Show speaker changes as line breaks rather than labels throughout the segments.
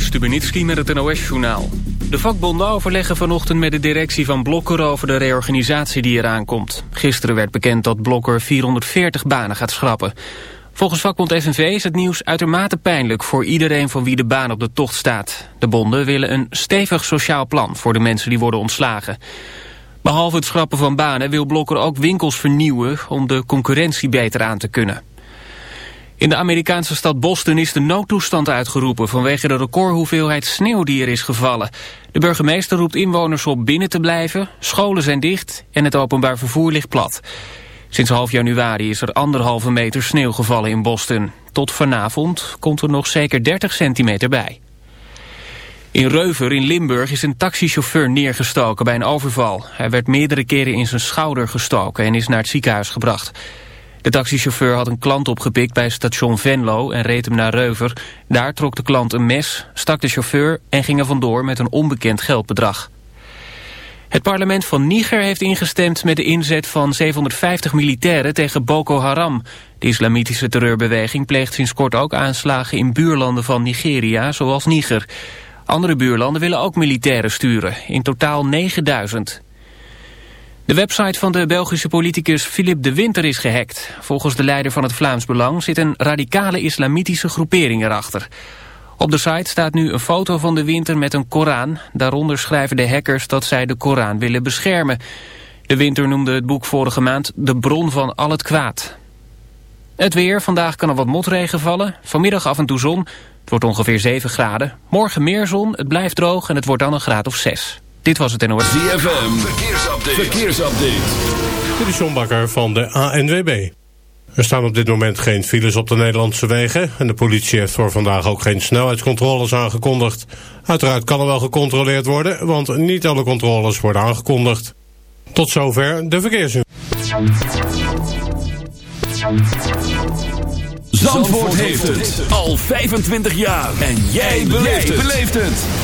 Stubenitski met het NOS-journaal. De vakbonden overleggen vanochtend met de directie van Blokker over de reorganisatie die eraan komt. Gisteren werd bekend dat Blokker 440 banen gaat schrappen. Volgens vakbond FNV is het nieuws uitermate pijnlijk voor iedereen van wie de baan op de tocht staat. De bonden willen een stevig sociaal plan voor de mensen die worden ontslagen. Behalve het schrappen van banen wil Blokker ook winkels vernieuwen om de concurrentie beter aan te kunnen. In de Amerikaanse stad Boston is de noodtoestand uitgeroepen vanwege de recordhoeveelheid sneeuw die er is gevallen. De burgemeester roept inwoners op binnen te blijven, scholen zijn dicht en het openbaar vervoer ligt plat. Sinds half januari is er anderhalve meter sneeuw gevallen in Boston. Tot vanavond komt er nog zeker 30 centimeter bij. In Reuver in Limburg is een taxichauffeur neergestoken bij een overval. Hij werd meerdere keren in zijn schouder gestoken en is naar het ziekenhuis gebracht. De taxichauffeur had een klant opgepikt bij station Venlo en reed hem naar Reuver. Daar trok de klant een mes, stak de chauffeur en ging er vandoor met een onbekend geldbedrag. Het parlement van Niger heeft ingestemd met de inzet van 750 militairen tegen Boko Haram. De islamitische terreurbeweging pleegt sinds kort ook aanslagen in buurlanden van Nigeria, zoals Niger. Andere buurlanden willen ook militairen sturen, in totaal 9000. De website van de Belgische politicus Philip de Winter is gehackt. Volgens de leider van het Vlaams Belang zit een radicale islamitische groepering erachter. Op de site staat nu een foto van de Winter met een Koran. Daaronder schrijven de hackers dat zij de Koran willen beschermen. De Winter noemde het boek vorige maand de bron van al het kwaad. Het weer, vandaag kan er wat motregen vallen. Vanmiddag af en toe zon. Het wordt ongeveer 7 graden. Morgen meer zon, het blijft droog en het wordt dan een graad of 6. Dit was het NOS.
ZFM, verkeersupdate. verkeersupdate.
Dit is John Bakker van de ANWB. Er staan op dit moment geen files op de Nederlandse wegen... en de politie heeft voor vandaag ook geen snelheidscontroles aangekondigd. Uiteraard kan er wel gecontroleerd worden... want niet alle controles worden aangekondigd. Tot zover de verkeersinformatie.
Zandvoort heeft het al 25 jaar. En jij beleeft het.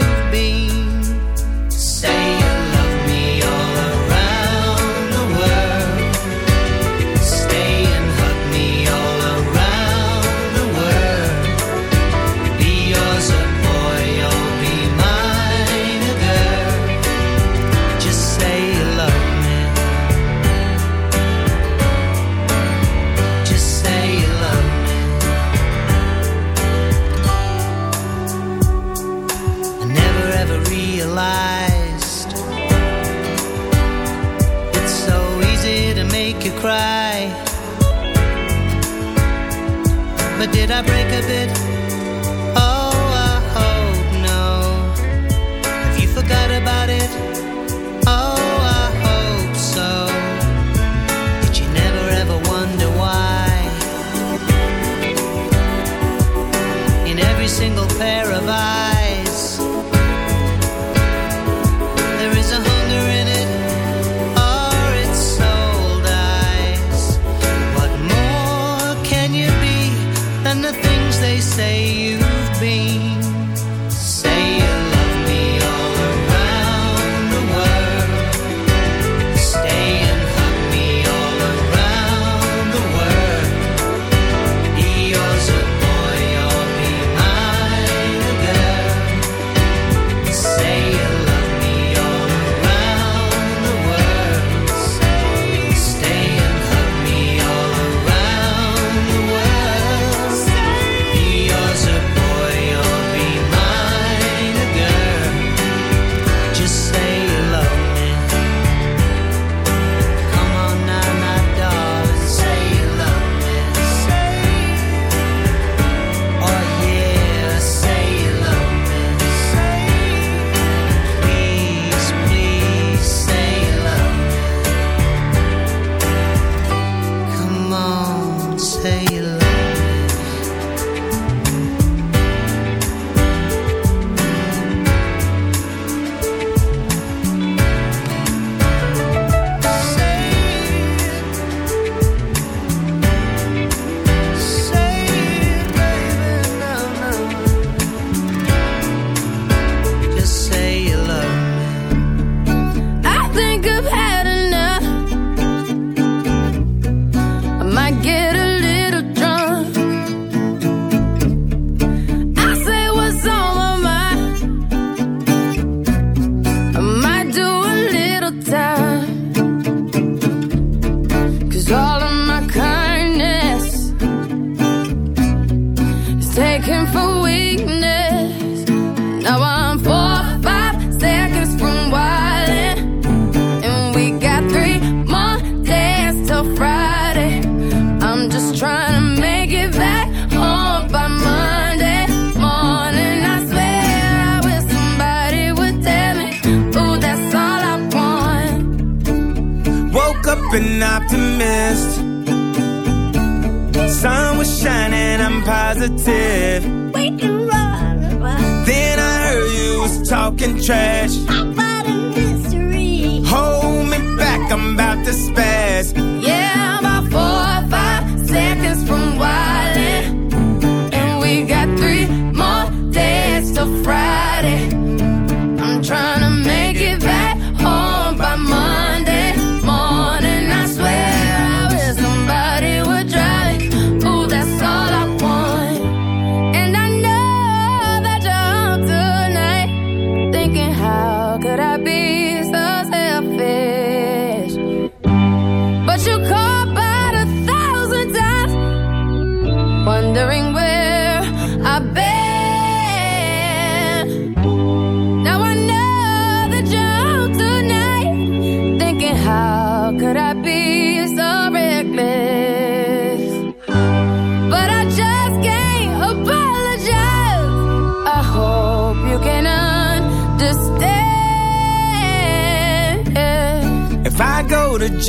thinking how could I be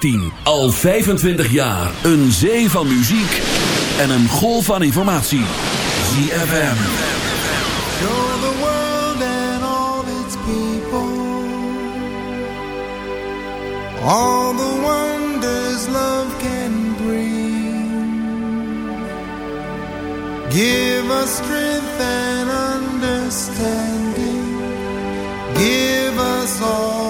2015 al 25 jaar een zee van muziek en een golf van informatie. ZFM.
Show the world and all its people all the wonders love can bring. Give us strength and understanding. Give us all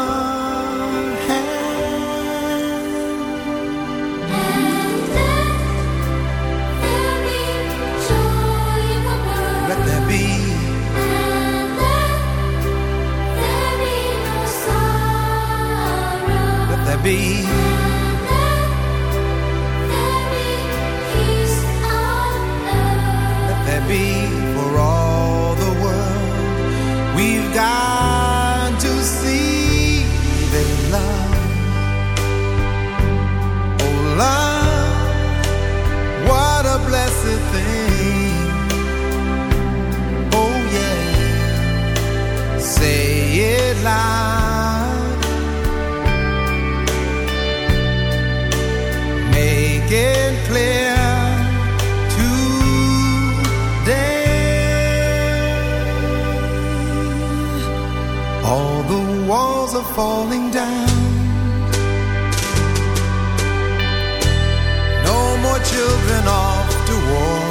be falling down. No more children off to war.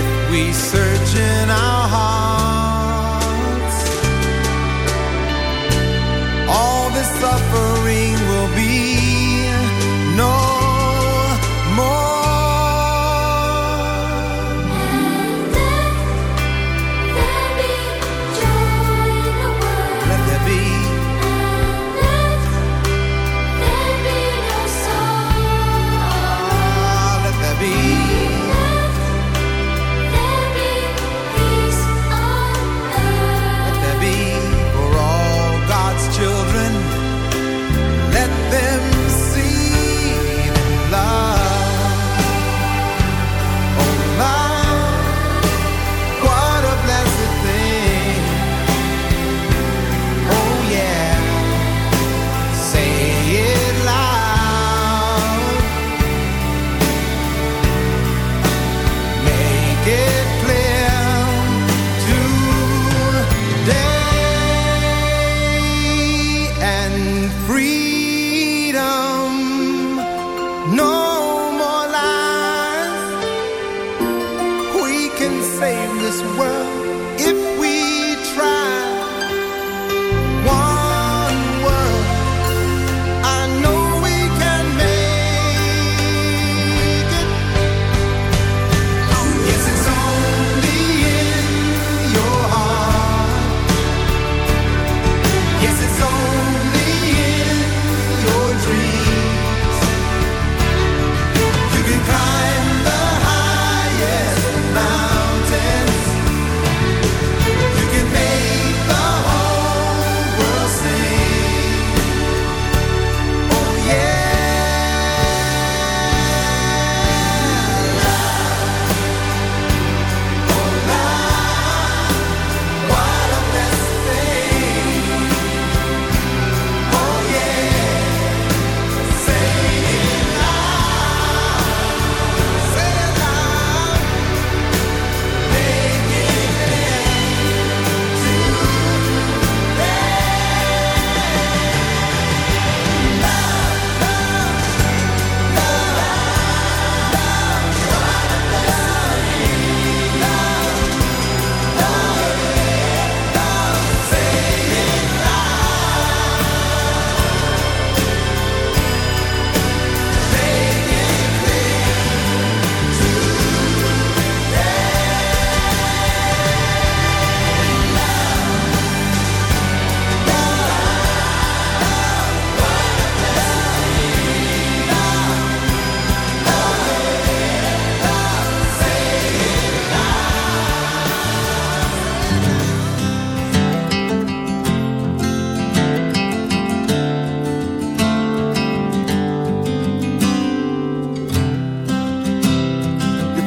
If we search in our hearts,
all this suffering.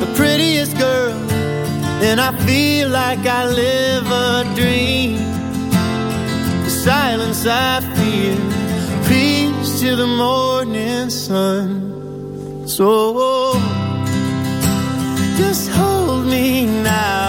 the prettiest girl, and I feel like I live a dream. The silence I feel, peace to the morning sun. So just hold me now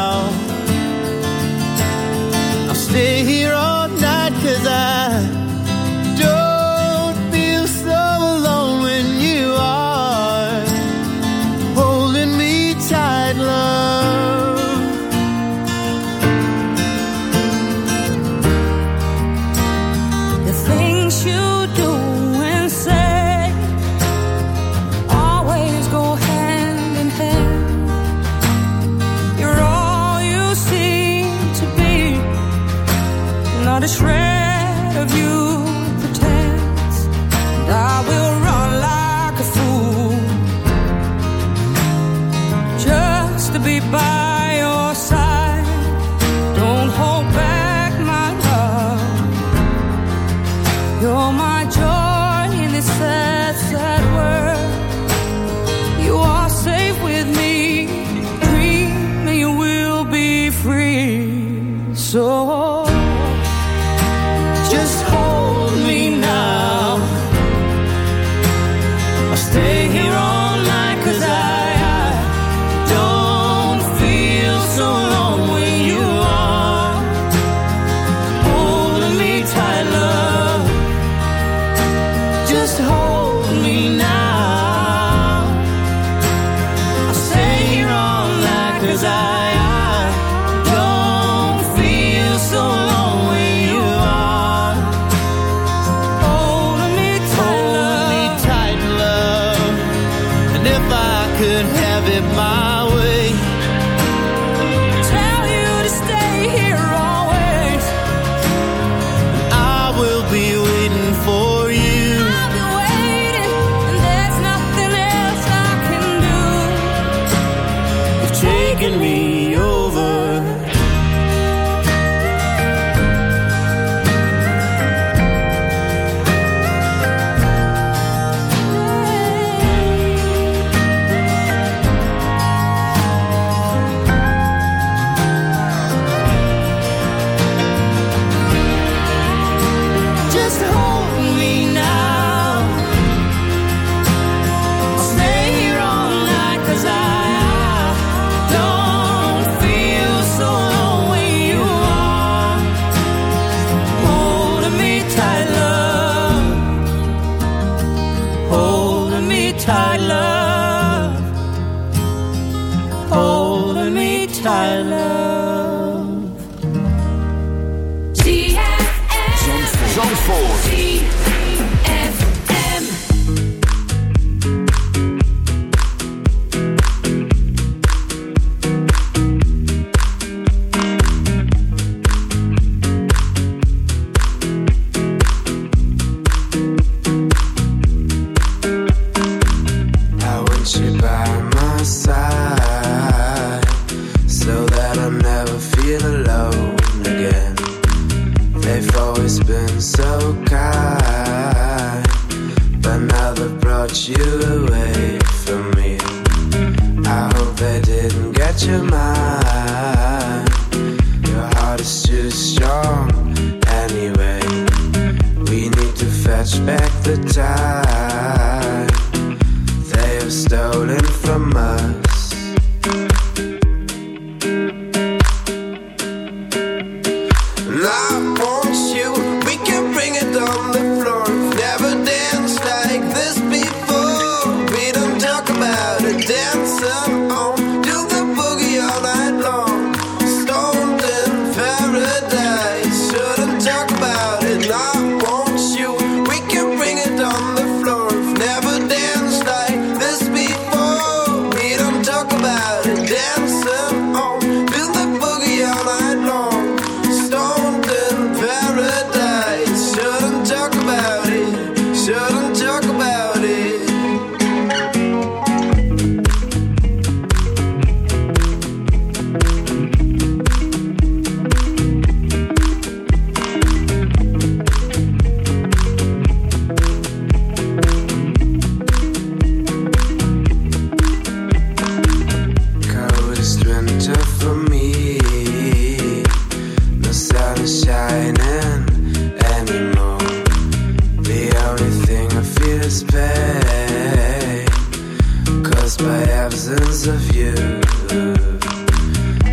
of you.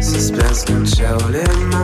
Suspense controlling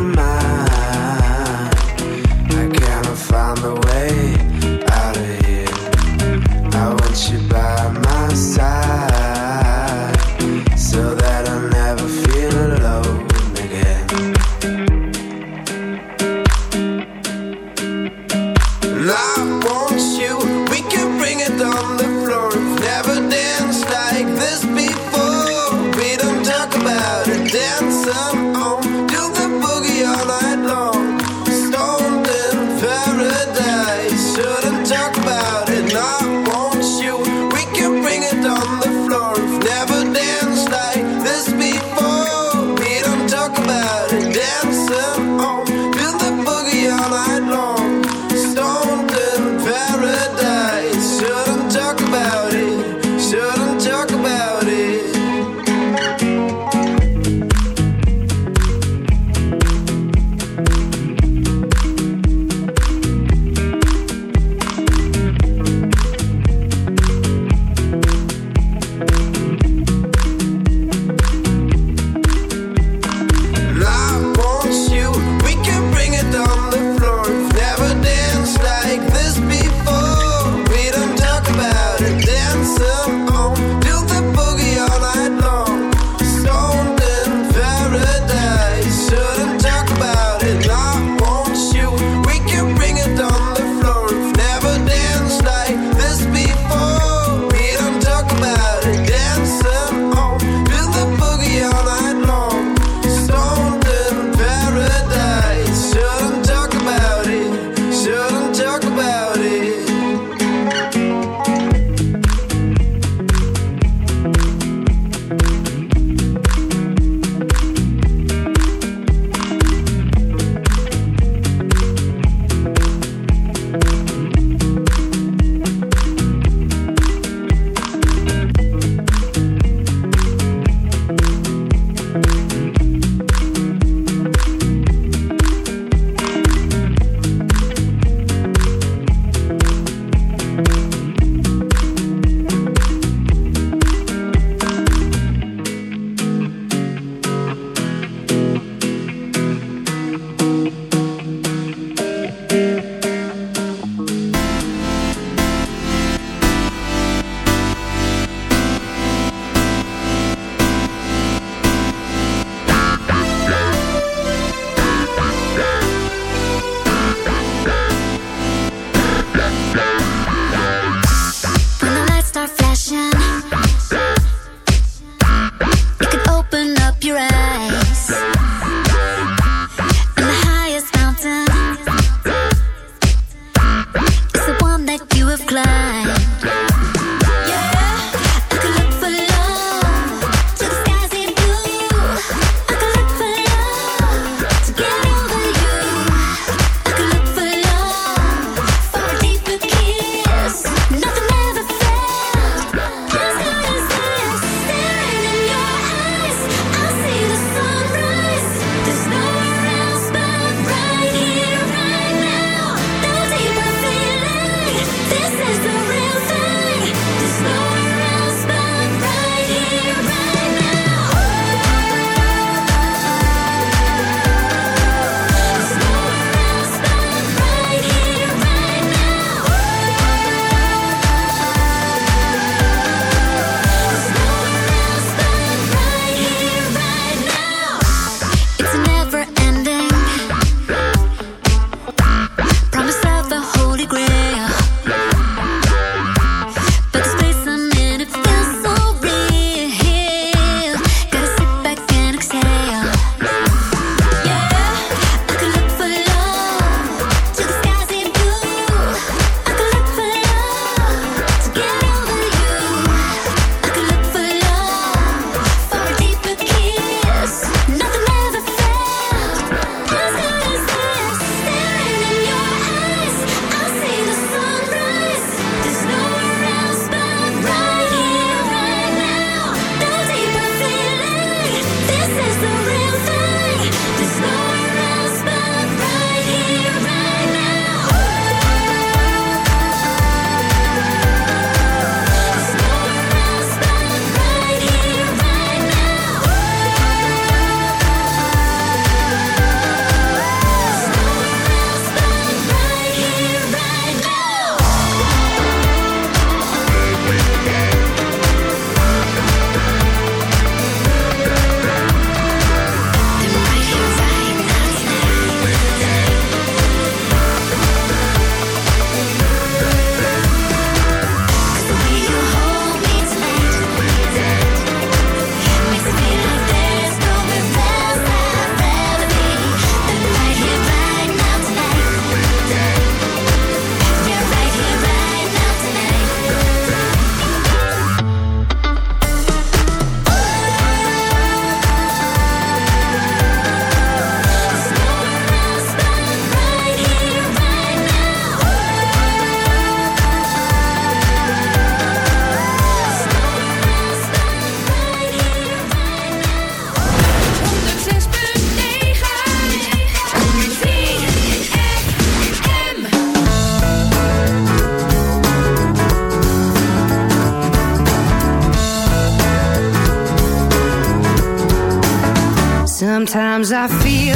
Sometimes I feel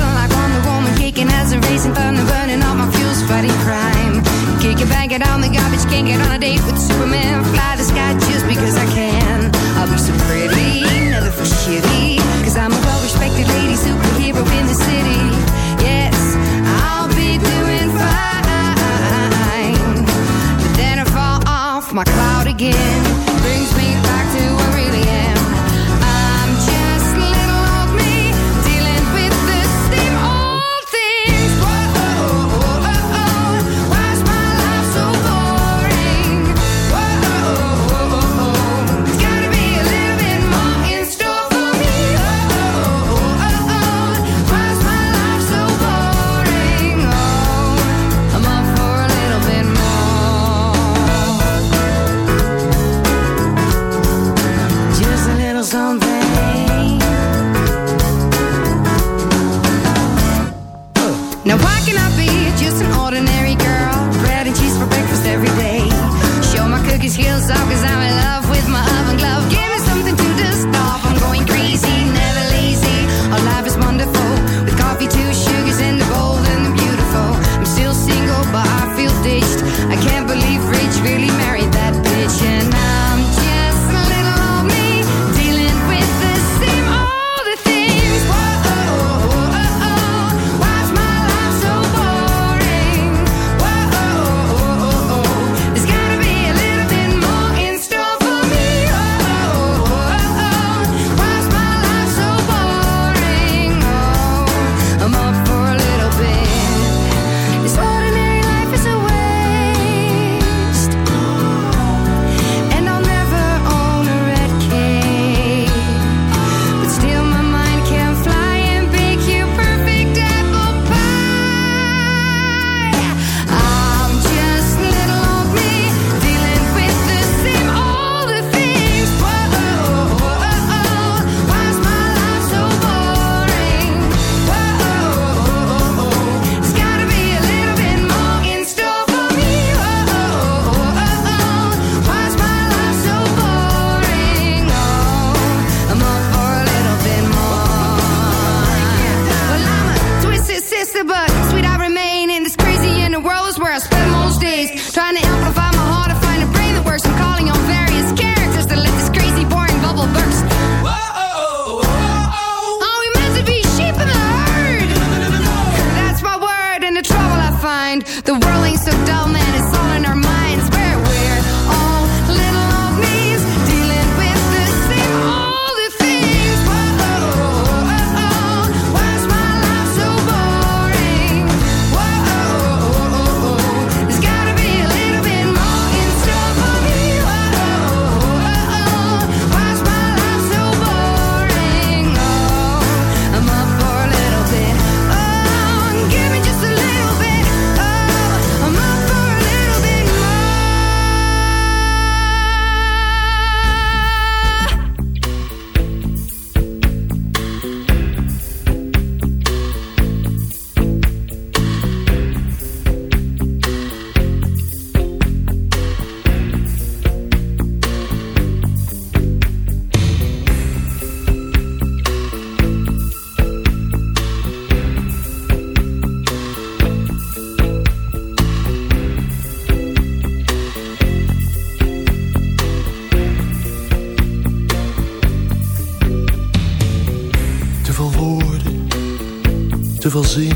te veel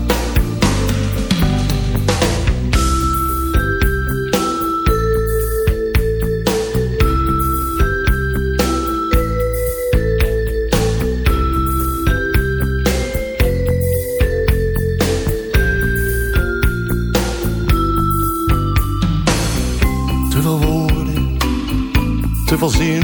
Veel zinnen,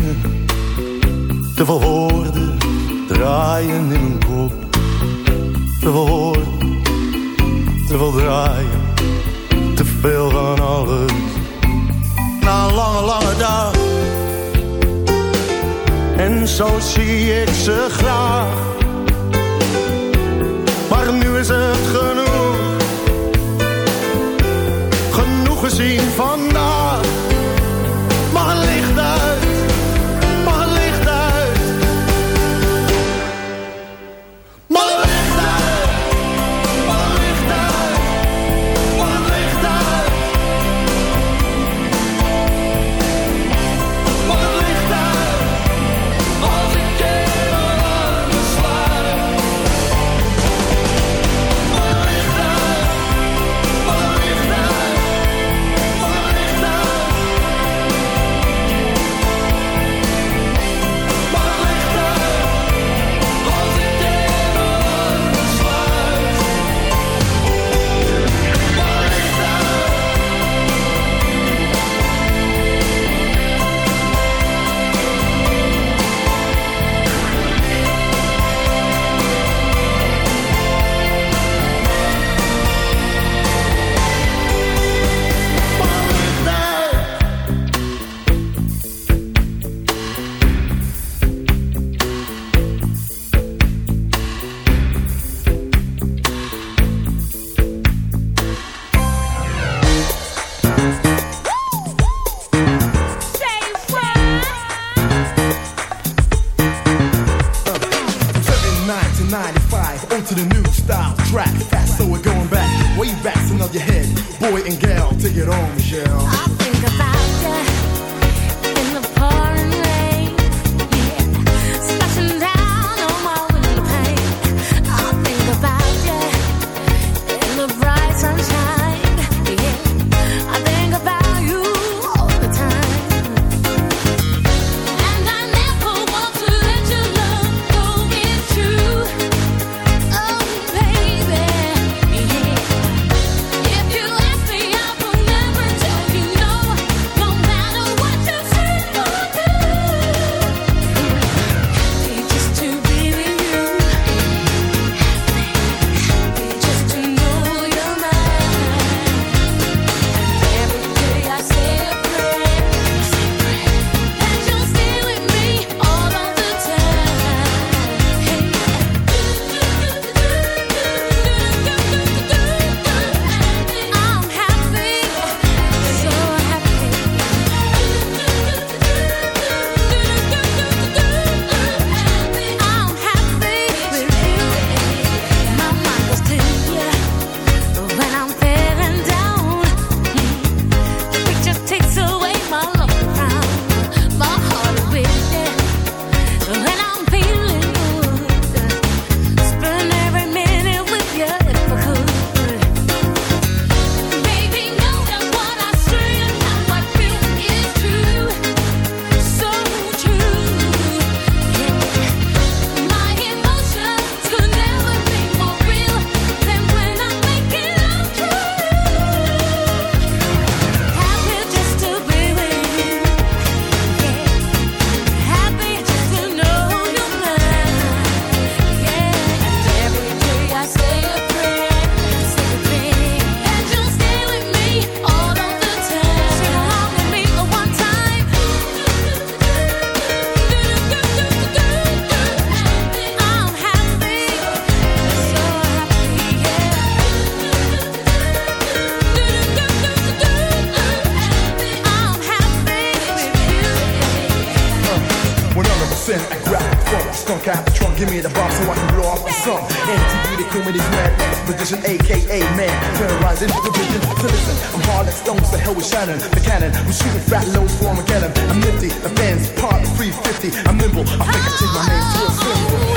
fat loads for Armageddon. I'm nifty, the fans part 350. I'm nimble, I think I take my name to a symbol.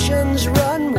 Inhibitions run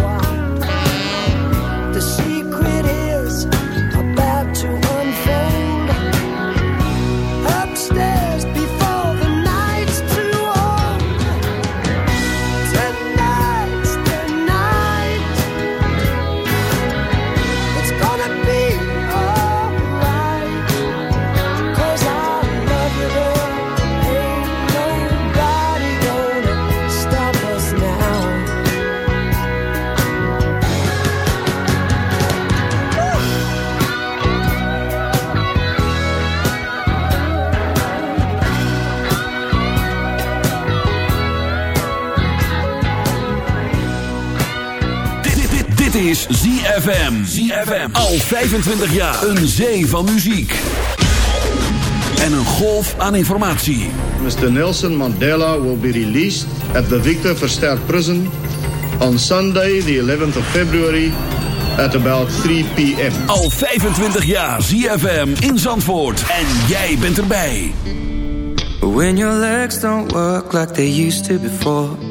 ZFM. ZFM. Al 25 jaar. Een zee van muziek. En een golf aan informatie.
Mr. Nelson Mandela will be released at the Victor Verster Prison... on Sunday, the 11th of February... at about 3 p.m.
Al 25 jaar ZFM in Zandvoort. En jij bent erbij.
When your legs don't work like they used to before...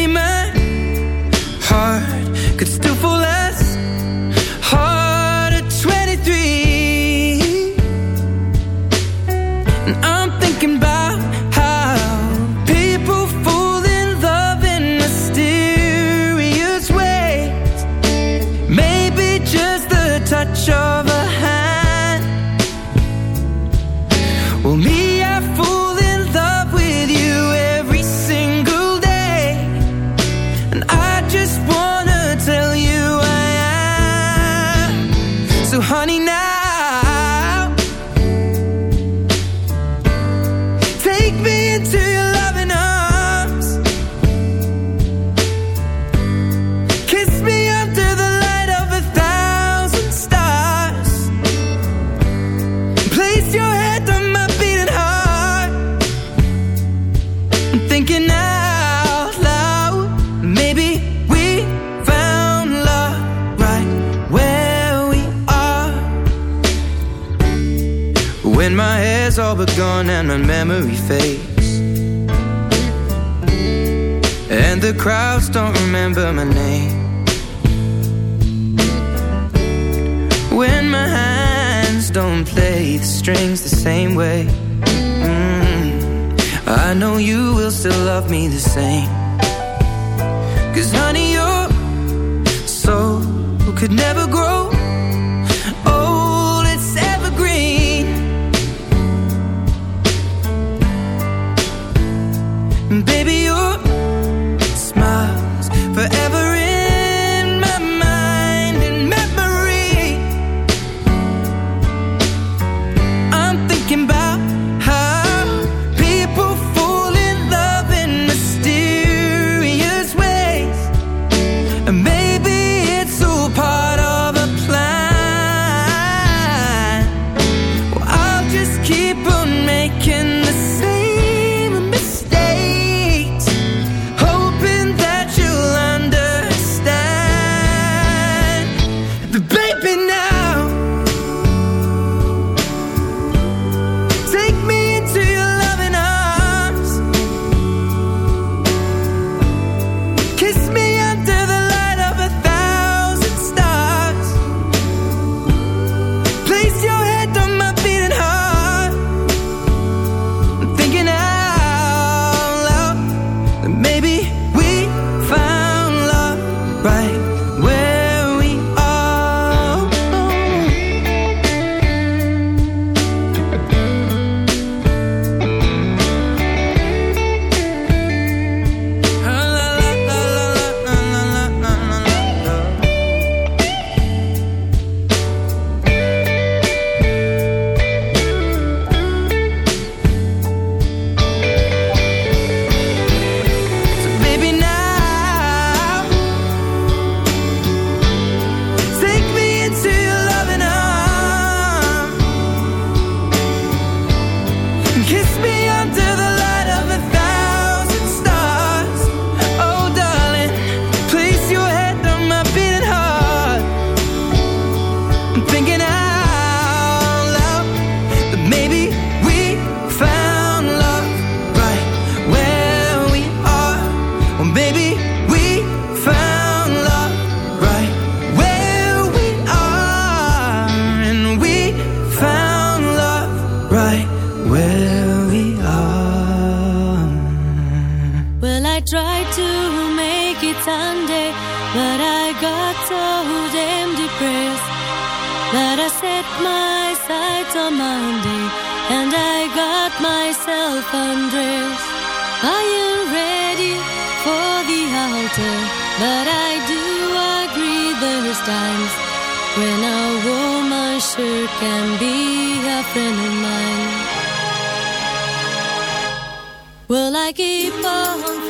yourself undress. I am
ready for the altar, but I do agree there's
times when a woman sure can be a friend of mine. Will I keep on?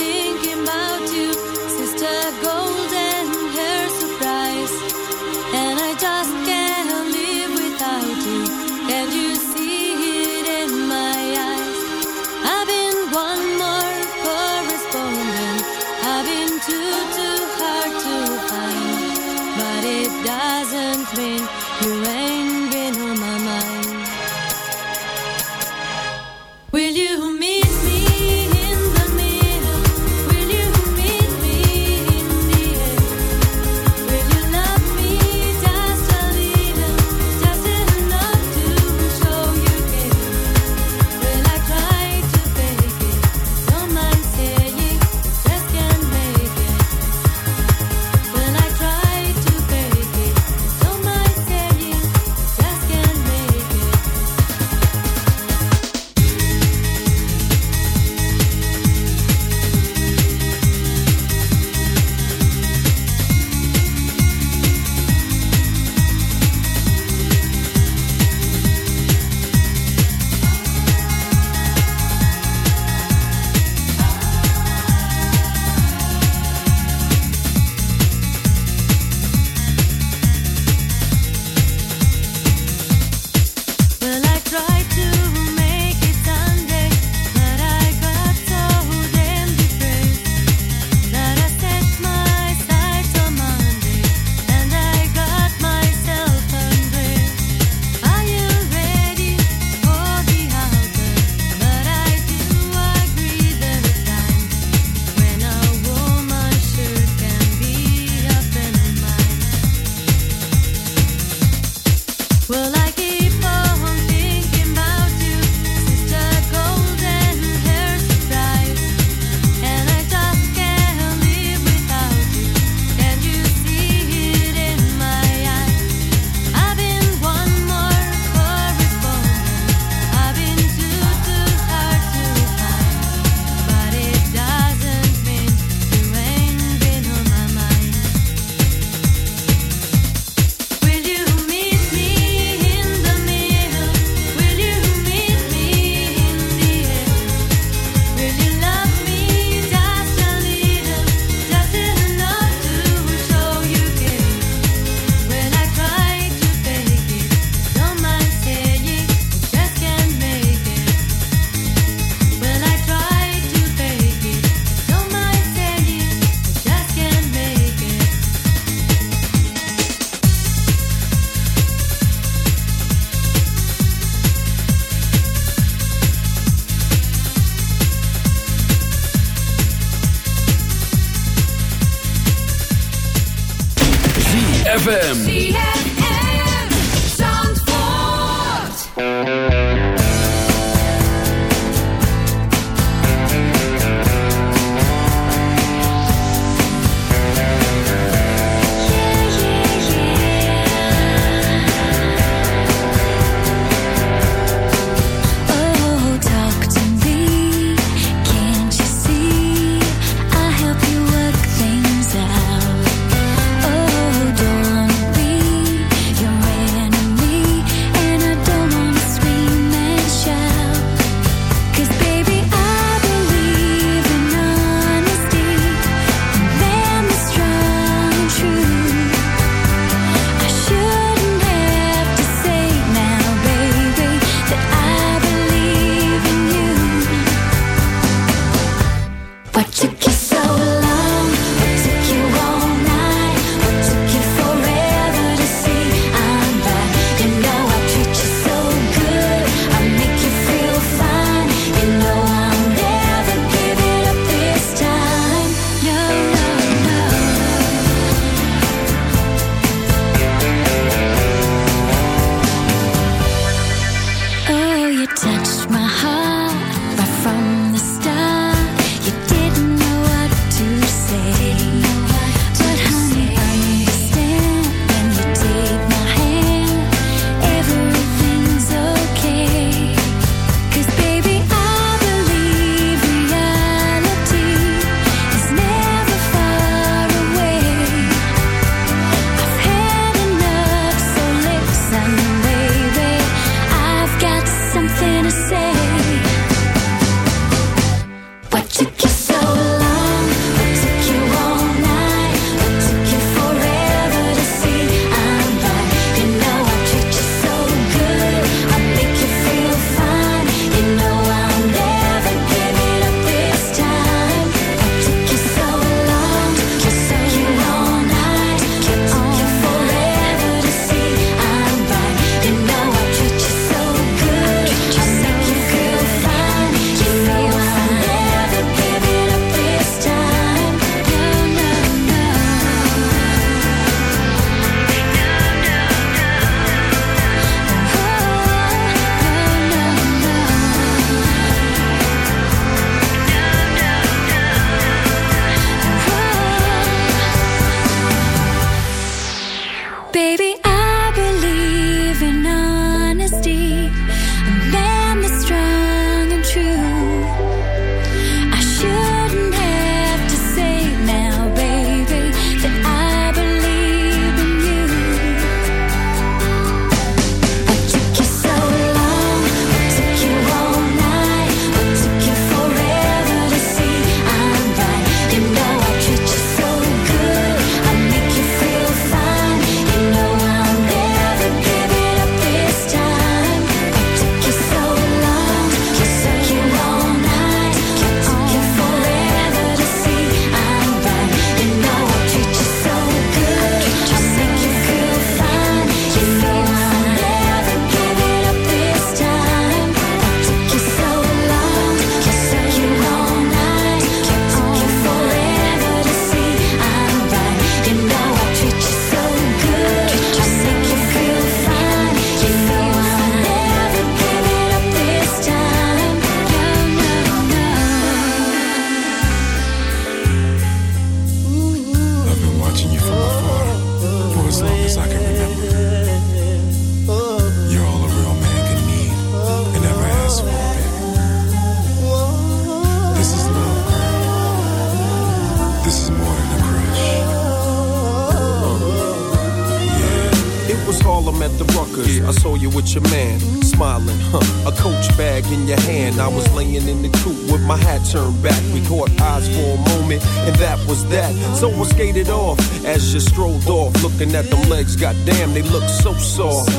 Turned back. We caught eyes for a moment, and that was that. So I skated off as you strolled off, looking at them legs. Goddamn, they look so soft.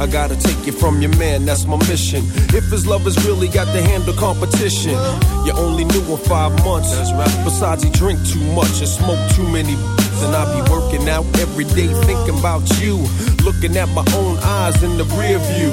I gotta take you from your man, that's my mission. If his love has really got to handle competition, you only knew him five months. Besides, he drink too much and smoke too many. And I be working out every day thinking about you. Looking at my own eyes in the rear view.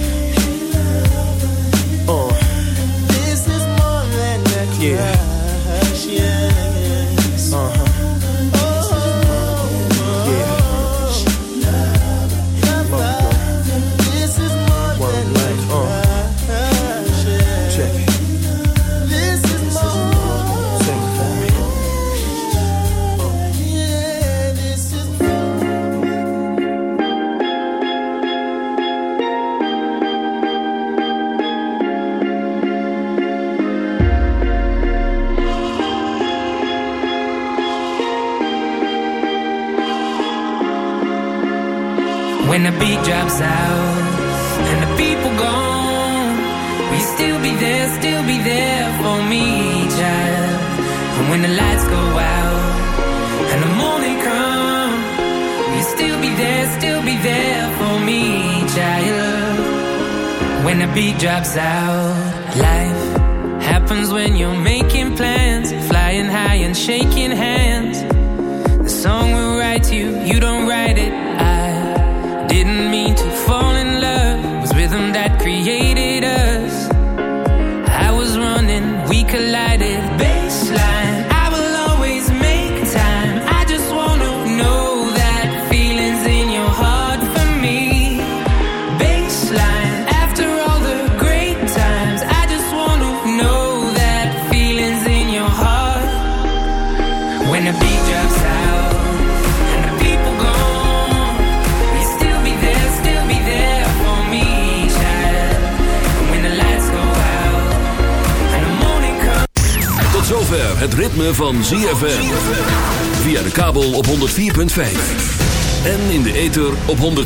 Yeah.